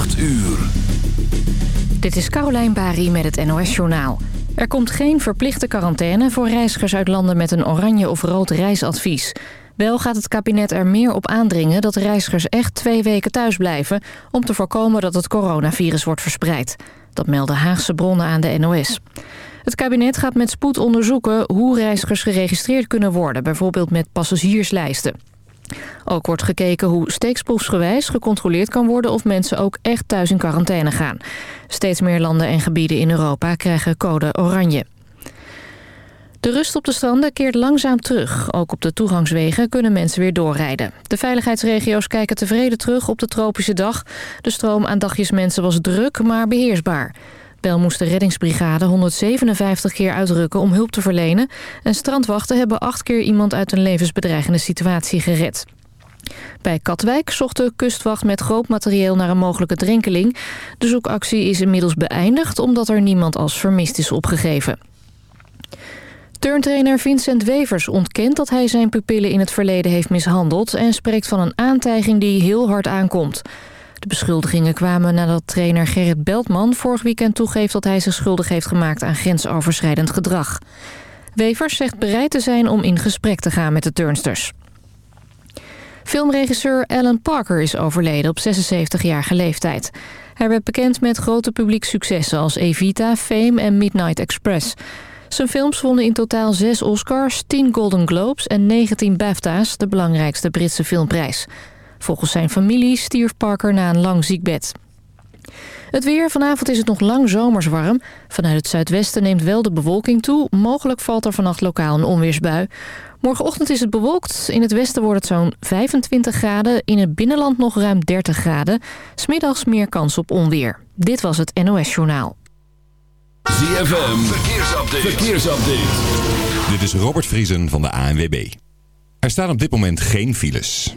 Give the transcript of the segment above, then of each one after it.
8 uur. Dit is Carolijn Bari met het NOS Journaal. Er komt geen verplichte quarantaine voor reizigers uit landen met een oranje of rood reisadvies. Wel gaat het kabinet er meer op aandringen dat reizigers echt twee weken thuis blijven... om te voorkomen dat het coronavirus wordt verspreid. Dat melden Haagse bronnen aan de NOS. Het kabinet gaat met spoed onderzoeken hoe reizigers geregistreerd kunnen worden... bijvoorbeeld met passagierslijsten. Ook wordt gekeken hoe steeksproefsgewijs gecontroleerd kan worden... of mensen ook echt thuis in quarantaine gaan. Steeds meer landen en gebieden in Europa krijgen code oranje. De rust op de stranden keert langzaam terug. Ook op de toegangswegen kunnen mensen weer doorrijden. De veiligheidsregio's kijken tevreden terug op de tropische dag. De stroom aan dagjesmensen was druk, maar beheersbaar. Wel moest de reddingsbrigade 157 keer uitrukken om hulp te verlenen... en strandwachten hebben acht keer iemand uit een levensbedreigende situatie gered. Bij Katwijk zocht de kustwacht met groot materieel naar een mogelijke drenkeling. De zoekactie is inmiddels beëindigd omdat er niemand als vermist is opgegeven. Turntrainer Vincent Wevers ontkent dat hij zijn pupillen in het verleden heeft mishandeld... en spreekt van een aantijging die heel hard aankomt. De beschuldigingen kwamen nadat trainer Gerrit Beltman vorig weekend toegeeft... dat hij zich schuldig heeft gemaakt aan grensoverschrijdend gedrag. Wevers zegt bereid te zijn om in gesprek te gaan met de turnsters. Filmregisseur Alan Parker is overleden op 76-jarige leeftijd. Hij werd bekend met grote publieksuccessen als Evita, Fame en Midnight Express... Zijn films wonnen in totaal 6 Oscars, 10 Golden Globes en 19 BAFTA's, de belangrijkste Britse filmprijs. Volgens zijn familie stierf Parker na een lang ziekbed. Het weer. Vanavond is het nog lang zomers warm. Vanuit het zuidwesten neemt wel de bewolking toe. Mogelijk valt er vannacht lokaal een onweersbui. Morgenochtend is het bewolkt. In het westen wordt het zo'n 25 graden. In het binnenland nog ruim 30 graden. Smiddags meer kans op onweer. Dit was het NOS Journaal. ZFM. Verkeersupdate. Verkeersupdate. Dit is Robert Vriesen van de ANWB. Er staan op dit moment geen files.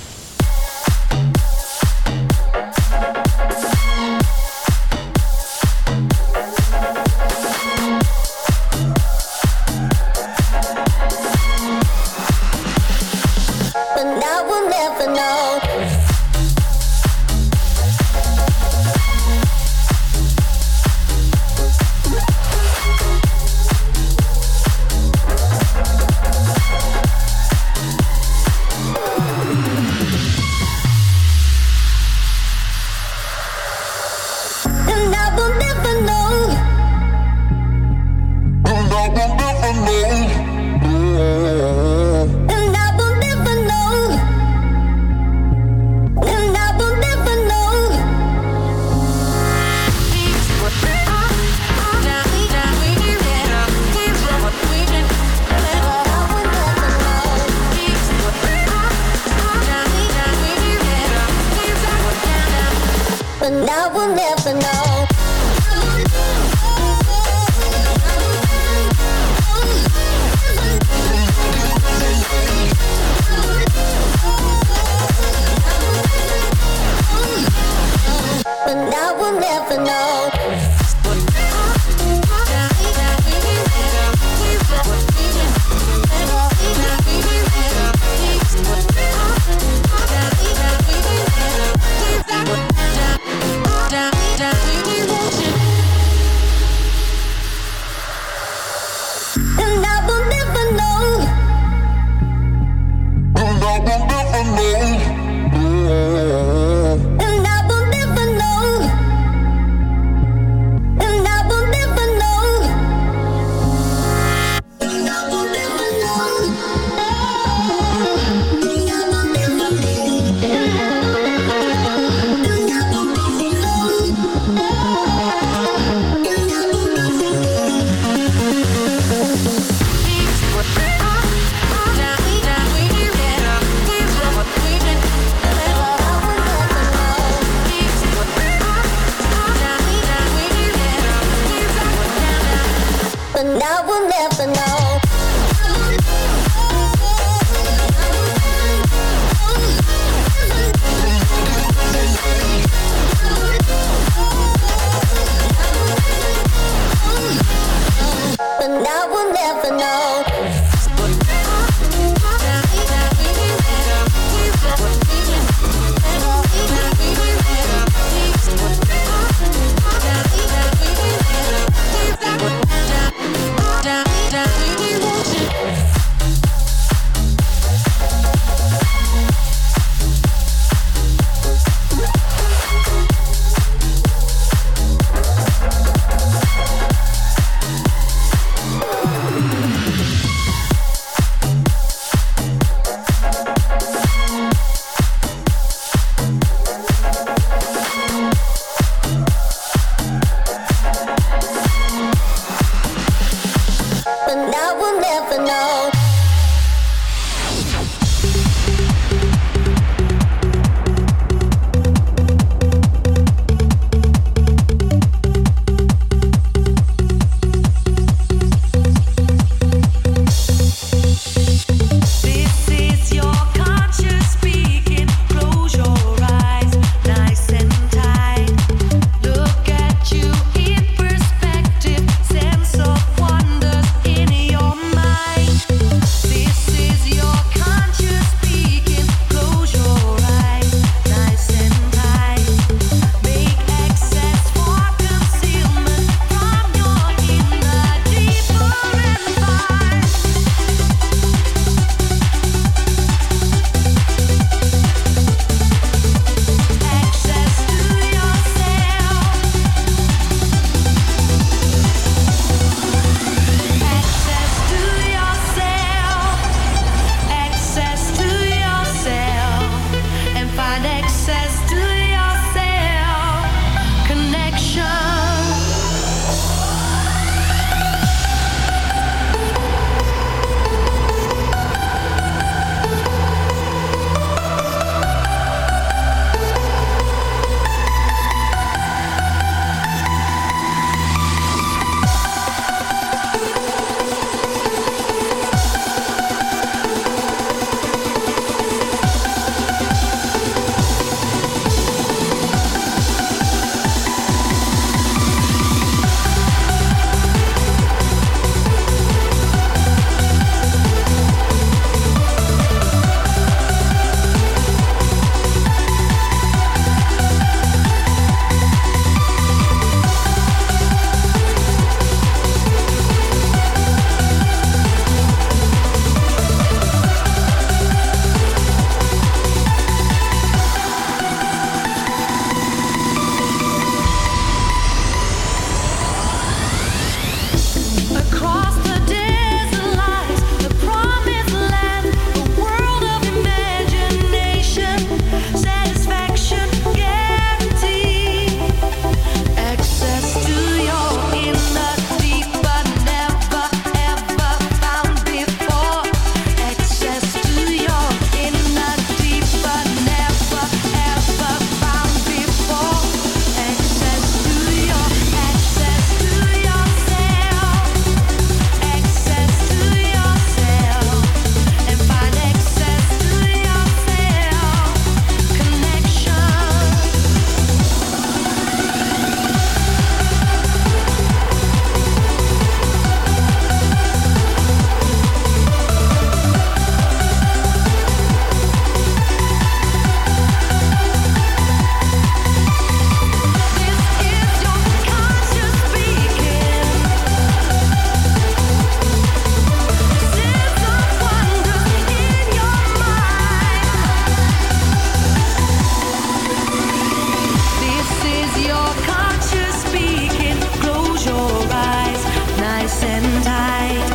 close and tight.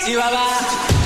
Hakuna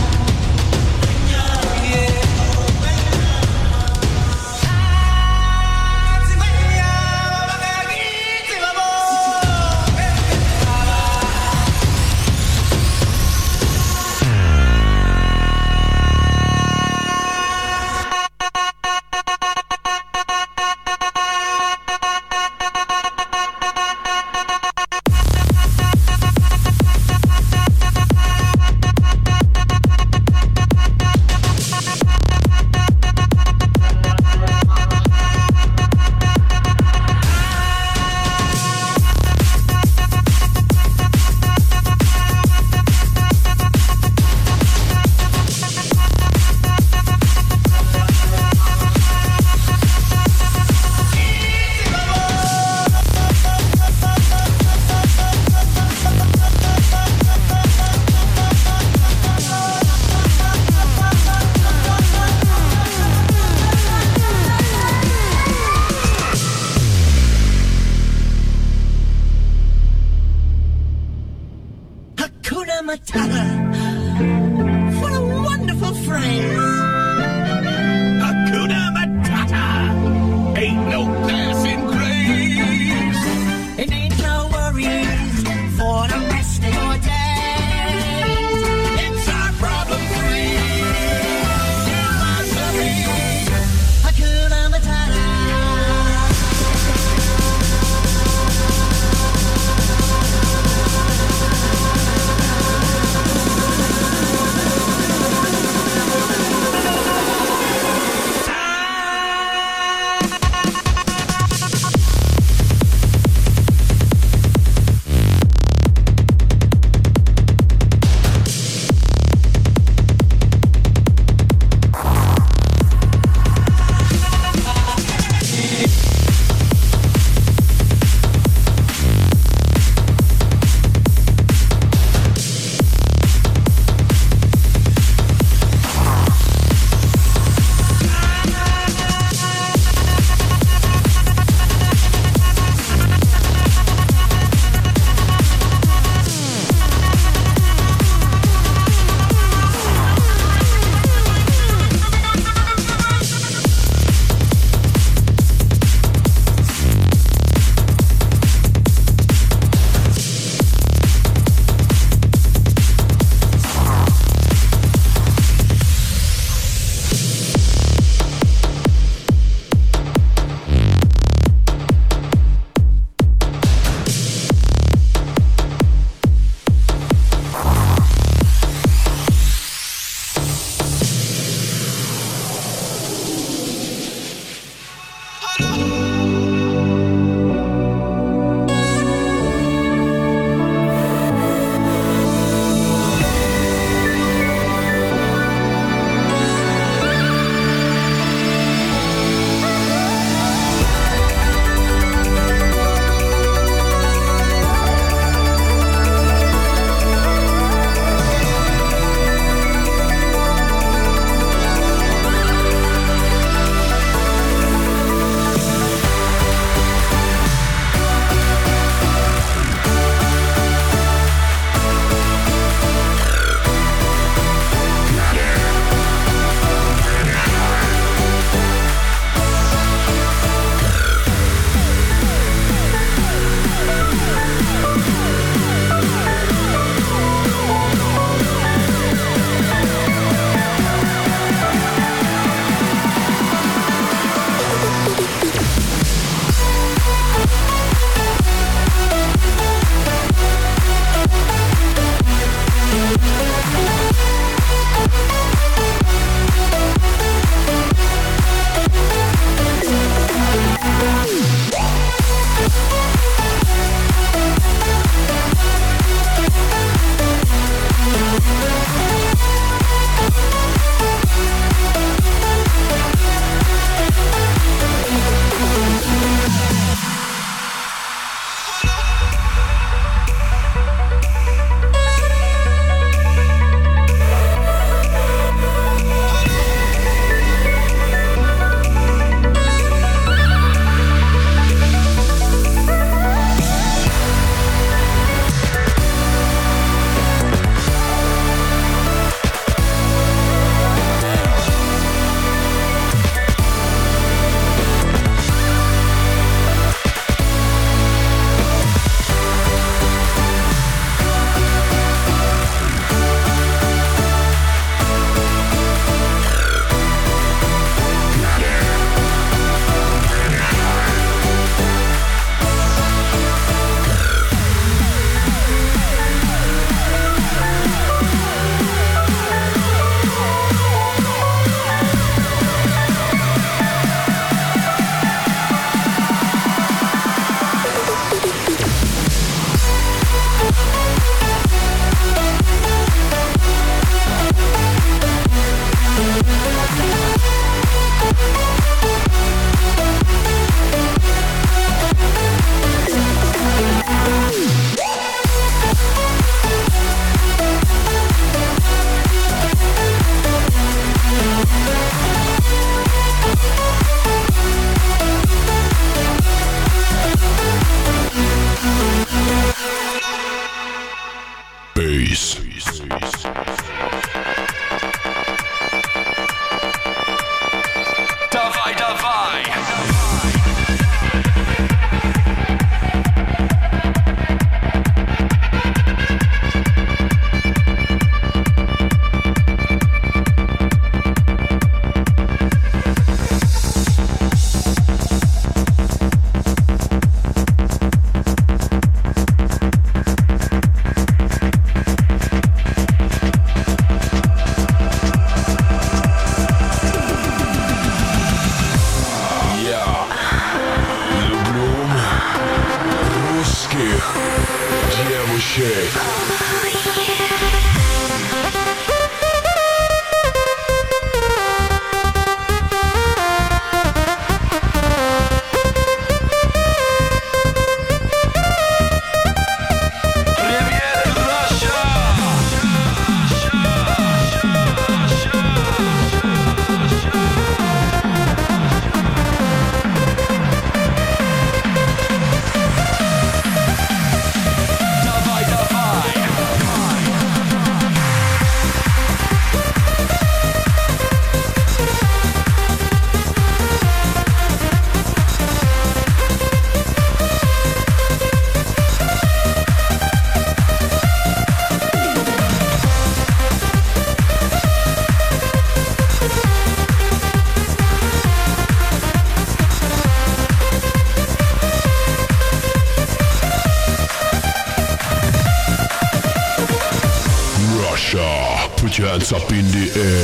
Uh.